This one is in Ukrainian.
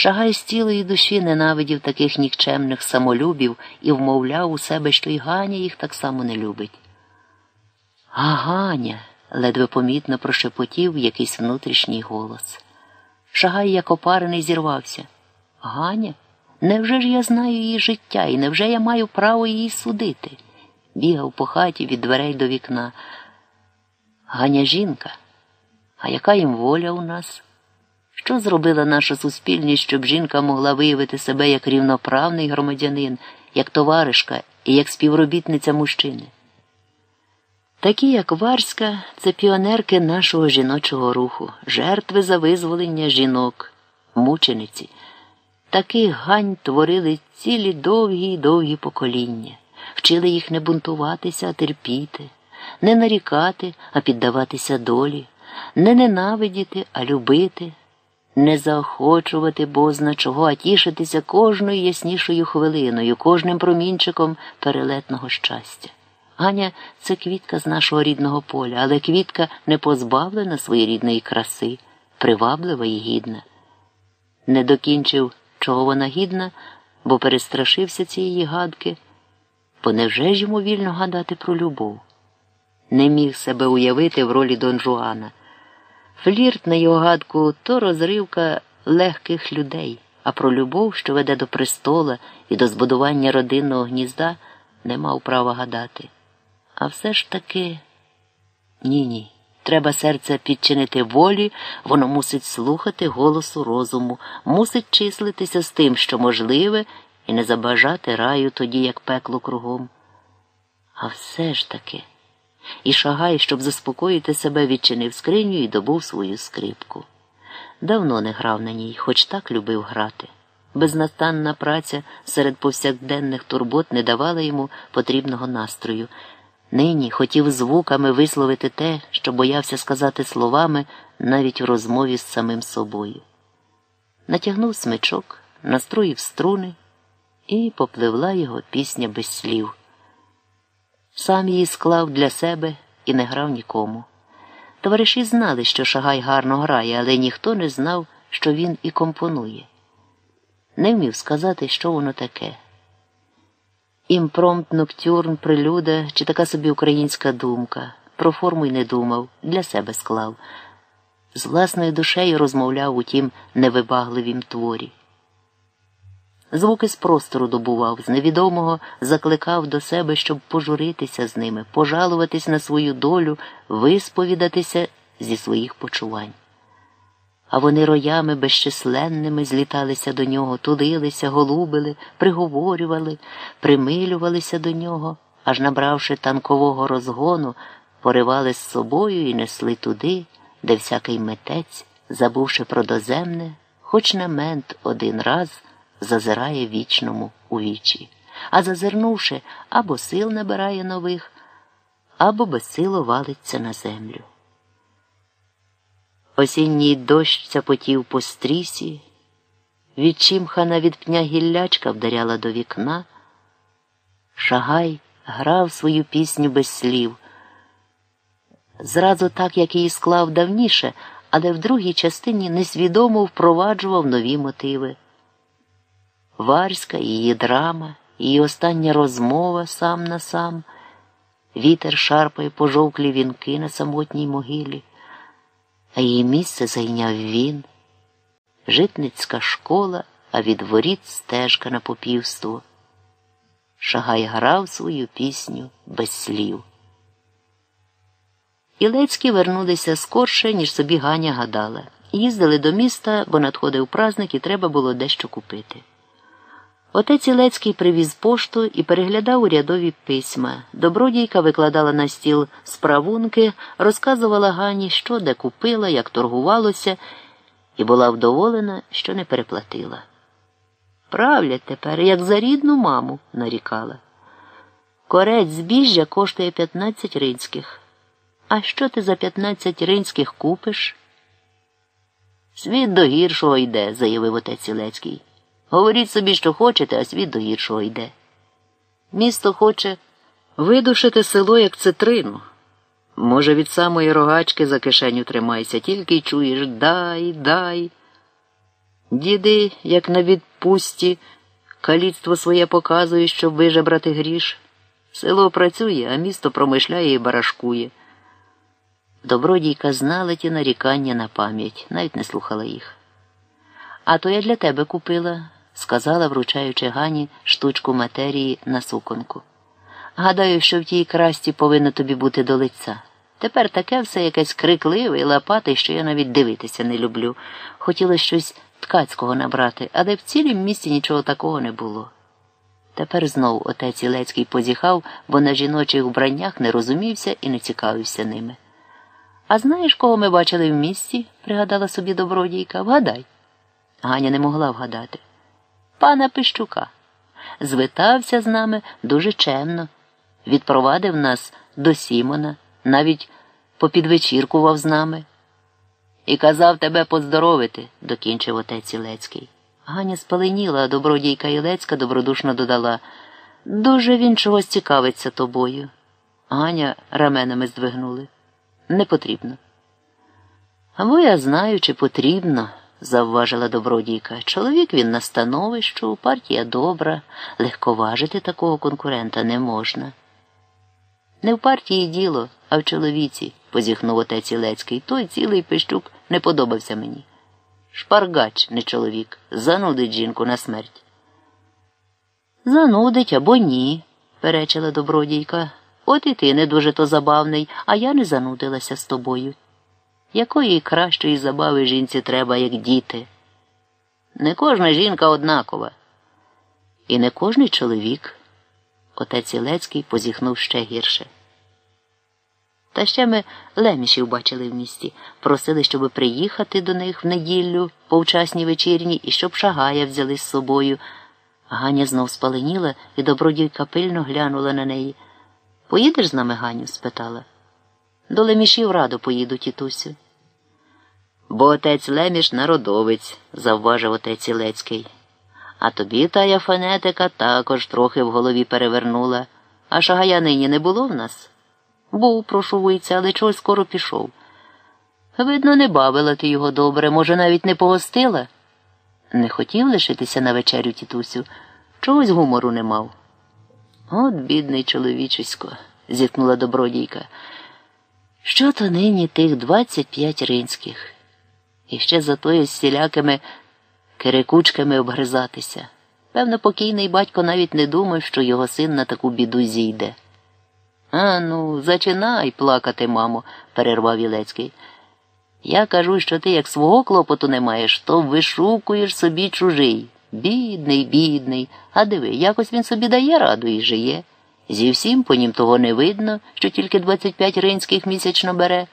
Шагай з цілої душі ненавидів таких нікчемних самолюбів і вмовляв у себе, що й Ганя їх так само не любить. А Ганя, ледве помітно прошепотів якийсь внутрішній голос. Шагай, як опарений, зірвався. Ганя? Невже ж я знаю її життя, і невже я маю право її судити? Бігав по хаті від дверей до вікна. Ганя жінка. А яка їм воля у нас? Що зробила наша суспільність, щоб жінка могла виявити себе як рівноправний громадянин, як товаришка і як співробітниця мужчини? Такі, як Варська, це піонерки нашого жіночого руху, жертви за визволення жінок, мучениці. Таких гань творили цілі довгі й довгі покоління, вчили їх не бунтуватися, а терпіти, не нарікати, а піддаватися долі, не ненавидіти, а любити, не заохочувати бозна чого, а тішитися кожною яснішою хвилиною, кожним промінчиком перелетного щастя. Ганя це квітка з нашого рідного поля, але квітка не позбавлена своєрідної краси, приваблива і гідна. Не докінчив, чого вона гідна, бо перестрашився цієї гадки, бо невже ж йому вільно гадати про любов? Не міг себе уявити в ролі Дон Жуана. Флірт на його гадку то розривка легких людей, а про любов, що веде до престола і до збудування родинного гнізда, не мав права гадати. А все ж таки ні ні. Треба серце підчинити волі, воно мусить слухати голосу розуму, мусить числитися з тим, що можливе, і не забажати раю тоді, як пекло кругом. А все ж таки. І шагай, щоб заспокоїти себе, відчинив скриню і добув свою скрипку. Давно не грав на ній, хоч так любив грати. Безнастанна праця серед повсякденних турбот не давала йому потрібного настрою. Нині хотів звуками висловити те, що боявся сказати словами навіть в розмові з самим собою. Натягнув смичок, настроїв струни, і попливла його пісня без слів. Сам її склав для себе і не грав нікому. Товариші знали, що Шагай гарно грає, але ніхто не знав, що він і компонує. Не вмів сказати, що воно таке. Імпромт, ноктюрн, прелюда чи така собі українська думка. Про форму й не думав, для себе склав. З власною душею розмовляв у тім невибагливім творі. Звуки з простору добував, з невідомого закликав до себе, щоб пожуритися з ними, пожалуватись на свою долю, висповідатися зі своїх почувань. А вони роями безчисленними зліталися до нього, тулилися, голубили, приговорювали, примилювалися до нього, аж набравши танкового розгону, поривали з собою і несли туди, де всякий митець, забувши про доземне, хоч на мент один раз зазирає вічному у вічі, а зазирнувши, або сил набирає нових, або безсило валиться на землю. Осінній дощ цяпотів по стрісі, відчимхана від пня гіллячка вдаряла до вікна. Шагай грав свою пісню без слів. Зразу так, як її склав давніше, але в другій частині несвідомо впроваджував нові мотиви. Варська, її драма, її остання розмова сам на сам, вітер шарпає пожовклі вінки на самотній могилі а її місце зайняв він, житницька школа, а від воріт стежка на попівство. Шагай грав свою пісню без слів. Ілецькі вернулися скорше, ніж собі Ганя гадала. Їздили до міста, бо надходив праздник і треба було дещо купити. Отець Ілецький привіз пошту і переглядав урядові письма. Добродійка викладала на стіл справунки, розказувала Гані, що де купила, як торгувалося, і була вдоволена, що не переплатила. Правлять тепер, як за рідну маму, нарікала. Корець збіжжя коштує 15 ринських. А що ти за 15 ринських купиш? Світ до гіршого йде, заявив отець Ілецький. Говоріть собі, що хочете, а світ до гіршого йде. Місто хоче видушити село, як цитрину. Може, від самої рогачки за кишеню тримайся, тільки й чуєш дай, дай. Діди, як на відпусті, каліцтво своє показує, щоб вижебрати гріш. Село працює, а місто промишляє і барашкує. Добродійка знала ті нарікання на пам'ять, навіть не слухала їх. А то я для тебе купила, сказала, вручаючи Гані штучку матерії на суконку. Гадаю, що в тій красті повинно тобі бути до лиця. Тепер таке все якесь крикливе і лопате, що я навіть дивитися не люблю. Хотіла щось ткацького набрати, але в цілім місті нічого такого не було. Тепер знов отець Ілецький позіхав, бо на жіночих вбраннях не розумівся і не цікавився ними. А знаєш, кого ми бачили в місті? пригадала собі добродійка. Вгадай. Ганя не могла вгадати. Пана Пищука. Звитався з нами дуже чемно, відпровадив нас до Сімона, навіть попідвечіркував з нами. І казав тебе поздоровити, докінчив отець Ілецький. Ганя спаленіла, а добродійка Ілецька добродушно додала. Дуже він чогось цікавиться тобою. Ганя раменами здвигнули. Не потрібно. Або я знаю, чи потрібно, завважила добродійка. Чоловік він на становищу, партія добра, легковажити такого конкурента не можна. Не в партії діло, а в чоловіці, позіхнув отець Ілецький. Той цілий пищук не подобався мені. Шпаргач, не чоловік, занудить жінку на смерть. Занудить або ні, перечила добродійка. От і ти не дуже то забавний, а я не занудилася з тобою. Якої кращої забави жінці треба, як діти? Не кожна жінка однакова. І не кожний чоловік. Отець Ілецький позіхнув ще гірше. Та ще ми лемішів бачили в місті, просили, щоб приїхати до них в неділю по вчасній вечірні і щоб шагая взяли з собою. Ганя знов спаленіла і добродійка пильно глянула на неї. Поїдеш з нами, Ганю? спитала. До лемішів радо поїду, тітусю. Бо отець Леміш народовець, завважив отець Ілецький. А тобі тая фонетика також трохи в голові перевернула. А шагая нині не було в нас? Був, прошувується, але чогось скоро пішов. Видно, не бавила ти його добре, може, навіть не погостила? Не хотів лишитися на вечерю, тітусю, чогось гумору не мав. От, бідний чоловічисько, зіткнула добродійка. Що то нині тих двадцять п'ять ринських? І ще за тою з сілякими кирикучками обгризатися. Певно, покійний батько навіть не думав, що його син на таку біду зійде. А ну, зачинай плакати, мамо, перервав Ілецький. Я кажу, що ти як свого клопоту не маєш, то вишукуєш собі чужий. Бідний, бідний. А диви, якось він собі дає раду і жиє. Зі всім по нім того не видно, що тільки 25 ринських місячно бере.